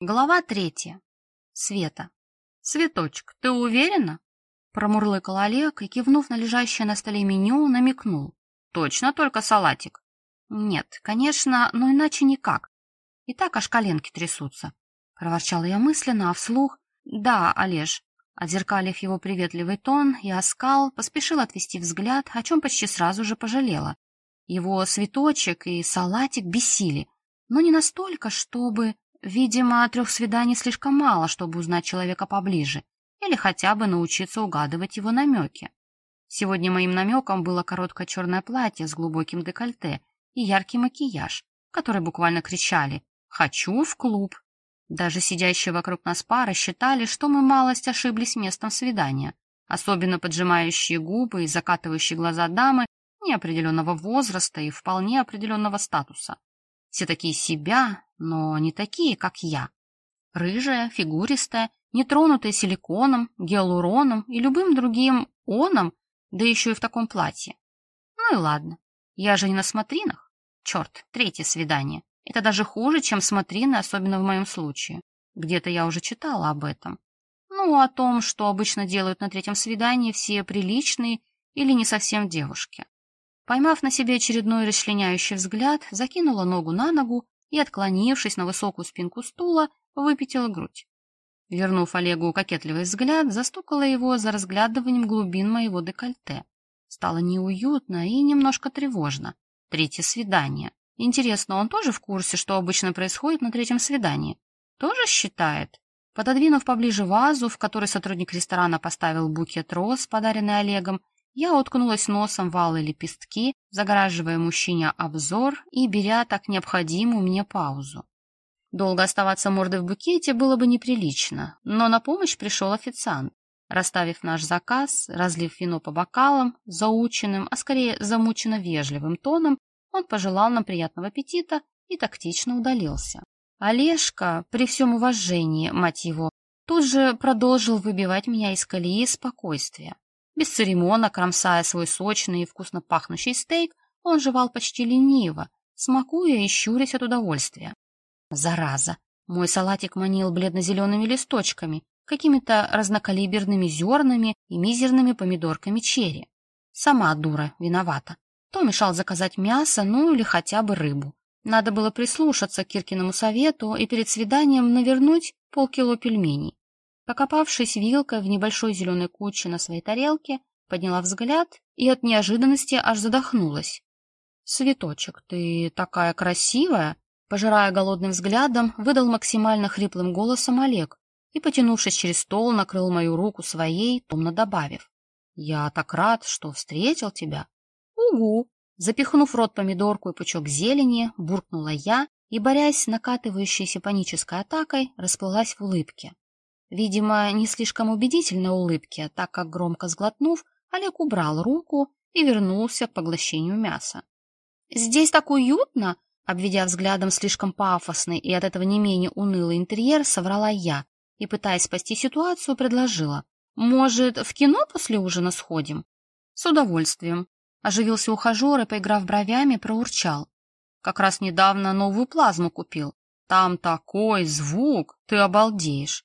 Глава третья. Света. «Цветочек, ты уверена?» Промурлыкал Олег и, кивнув на лежащее на столе меню, намекнул. «Точно только салатик?» «Нет, конечно, но иначе никак. И так аж коленки трясутся». Проворчала я мысленно, а вслух. «Да, Олеж». Отзеркалив его приветливый тон и оскал, поспешил отвести взгляд, о чем почти сразу же пожалела. Его цветочек и салатик бесили, но не настолько, чтобы... Видимо, трех свиданий слишком мало, чтобы узнать человека поближе, или хотя бы научиться угадывать его намеки. Сегодня моим намеком было короткое черное платье с глубоким декольте и яркий макияж, которые буквально кричали «Хочу в клуб!». Даже сидящие вокруг нас пары считали, что мы малость ошиблись местом свидания, особенно поджимающие губы и закатывающие глаза дамы неопределенного возраста и вполне определенного статуса. Все такие себя, но не такие, как я. Рыжая, фигуристая, нетронутая силиконом, гиалуроном и любым другим оном, да еще и в таком платье. Ну и ладно, я же не на смотринах. Черт, третье свидание. Это даже хуже, чем смотрины, особенно в моем случае. Где-то я уже читала об этом. Ну, о том, что обычно делают на третьем свидании все приличные или не совсем девушки. Поймав на себе очередной расчленяющий взгляд, закинула ногу на ногу и, отклонившись на высокую спинку стула, выпятила грудь. Вернув Олегу кокетливый взгляд, застукала его за разглядыванием глубин моего декольте. Стало неуютно и немножко тревожно. Третье свидание. Интересно, он тоже в курсе, что обычно происходит на третьем свидании? Тоже считает? Пододвинув поближе вазу, в которой сотрудник ресторана поставил букет роз, подаренный Олегом, я уткнулась носом в алые лепестки, загораживая мужчине обзор и беря так необходимую мне паузу. Долго оставаться мордой в букете было бы неприлично, но на помощь пришел официант. Расставив наш заказ, разлив вино по бокалам, заученным, а скорее замученно вежливым тоном, он пожелал нам приятного аппетита и тактично удалился. Олежка, при всем уважении, мать его, тут же продолжил выбивать меня из колеи спокойствия. Без церемона, кромсая свой сочный и вкусно пахнущий стейк, он жевал почти лениво, смакуя и щурясь от удовольствия. Зараза! Мой салатик манил бледно-зелеными листочками, какими-то разнокалиберными зернами и мизерными помидорками черри. Сама дура виновата. То мешал заказать мясо, ну или хотя бы рыбу. Надо было прислушаться к Киркиному совету и перед свиданием навернуть полкило пельменей. Покопавшись вилкой в небольшой зеленой куче на своей тарелке, подняла взгляд и от неожиданности аж задохнулась. «Цветочек, ты такая красивая!» Пожирая голодным взглядом, выдал максимально хриплым голосом Олег и, потянувшись через стол, накрыл мою руку своей, томно добавив. «Я так рад, что встретил тебя!» «Угу!» Запихнув в рот помидорку и пучок зелени, буркнула я и, борясь с накатывающейся панической атакой, расплылась в улыбке. Видимо, не слишком убедительной улыбке, так как, громко сглотнув, Олег убрал руку и вернулся к поглощению мяса. «Здесь так уютно!» Обведя взглядом слишком пафосный и от этого не менее унылый интерьер, соврала я и, пытаясь спасти ситуацию, предложила. «Может, в кино после ужина сходим?» «С удовольствием», — оживился ухажер и, поиграв бровями, проурчал. «Как раз недавно новую плазму купил. Там такой звук, ты обалдеешь.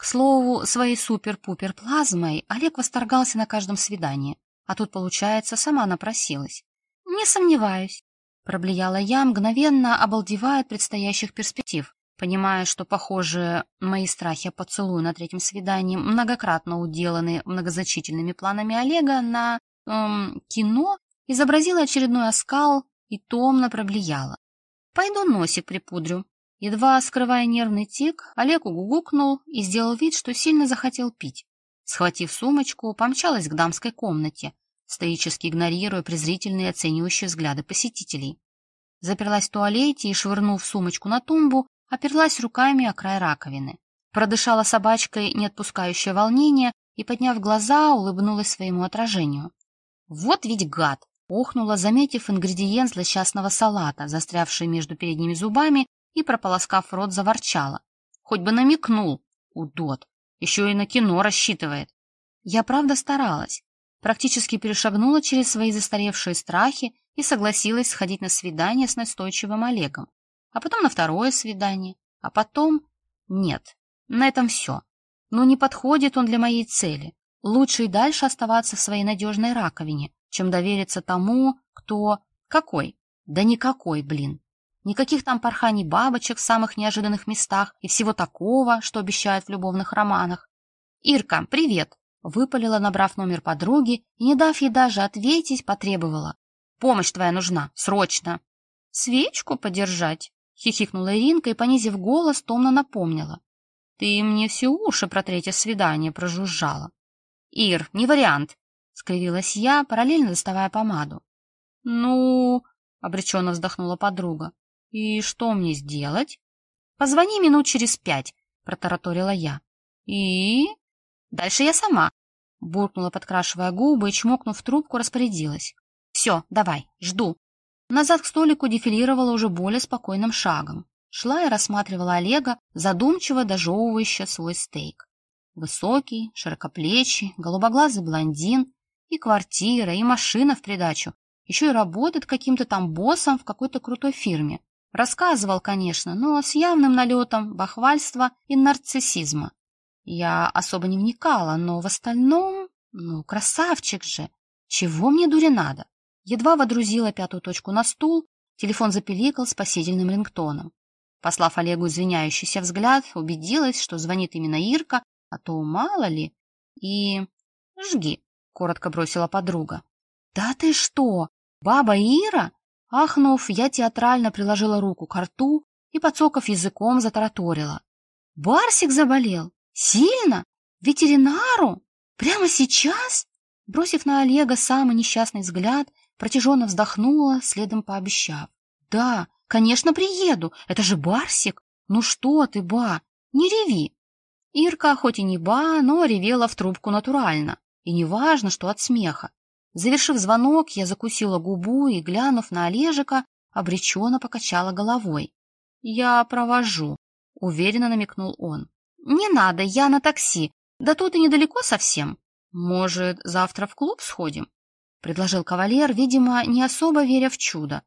К слову, своей супер-пупер плазмой Олег восторгался на каждом свидании, а тут, получается, сама напросилась. «Не сомневаюсь», — проблеяла я, мгновенно обалдевая от предстоящих перспектив, понимая, что, похоже, мои страхи о поцелуе на третьем свидании многократно уделаны многозначительными планами Олега на эм, кино, изобразила очередной оскал и томно проблеяла. «Пойду носик припудрю, Едва скрывая нервный тик, Олег угукнул и сделал вид, что сильно захотел пить. Схватив сумочку, помчалась к дамской комнате, стоически игнорируя презрительные оценивающие взгляды посетителей. Заперлась в туалете и, швырнув сумочку на тумбу, оперлась руками о край раковины. Продышала собачкой, не отпускающее волнение, и, подняв глаза, улыбнулась своему отражению. «Вот ведь гад!» — охнула, заметив ингредиент злосчастного салата, застрявший между передними зубами и, прополоскав рот, заворчала. Хоть бы намекнул, удот, еще и на кино рассчитывает. Я правда старалась, практически перешагнула через свои застаревшие страхи и согласилась сходить на свидание с настойчивым Олегом, а потом на второе свидание, а потом... Нет, на этом все. Но не подходит он для моей цели. Лучше и дальше оставаться в своей надежной раковине, чем довериться тому, кто... Какой? Да никакой, блин. Никаких там порханий бабочек в самых неожиданных местах и всего такого, что обещают в любовных романах. «Ирка, привет!» — выпалила, набрав номер подруги, и, не дав ей даже ответить, потребовала. «Помощь твоя нужна, срочно!» «Свечку подержать?» — хихикнула Иринка и, понизив голос, томно напомнила. «Ты мне все уши про третье свидание прожужжала». «Ир, не вариант!» — скривилась я, параллельно доставая помаду. «Ну...» — обреченно вздохнула подруга. «И что мне сделать?» «Позвони минут через пять», — протараторила я. «И?» «Дальше я сама», — буркнула, подкрашивая губы и, чмокнув трубку, распорядилась. «Все, давай, жду». Назад к столику дефилировала уже более спокойным шагом. Шла и рассматривала Олега, задумчиво дожевывающего свой стейк. Высокий, широкоплечий, голубоглазый блондин, и квартира, и машина в придачу, еще и работает каким-то там боссом в какой-то крутой фирме. Рассказывал, конечно, но с явным налетом бахвальства и нарциссизма. Я особо не вникала, но в остальном... Ну, красавчик же! Чего мне дури надо? Едва водрузила пятую точку на стул, телефон запеликал спасительным рингтоном. Послав Олегу извиняющийся взгляд, убедилась, что звонит именно Ирка, а то мало ли. И... «Жги», — коротко бросила подруга. «Да ты что? Баба Ира?» Ахнув, я театрально приложила руку к рту и, подсоков языком, затараторила. «Барсик заболел? Сильно? Ветеринару? Прямо сейчас?» Бросив на Олега самый несчастный взгляд, протяженно вздохнула, следом пообещав. «Да, конечно, приеду. Это же Барсик. Ну что ты, ба, не реви!» Ирка хоть и не ба, но ревела в трубку натурально. И неважно, что от смеха. Завершив звонок, я закусила губу и, глянув на Олежика, обреченно покачала головой. «Я провожу», — уверенно намекнул он. «Не надо, я на такси. Да тут и недалеко совсем. Может, завтра в клуб сходим?» — предложил кавалер, видимо, не особо веря в чудо.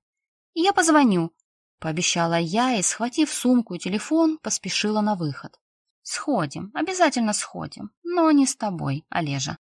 «Я позвоню», — пообещала я и, схватив сумку и телефон, поспешила на выход. «Сходим, обязательно сходим, но не с тобой, Олежа».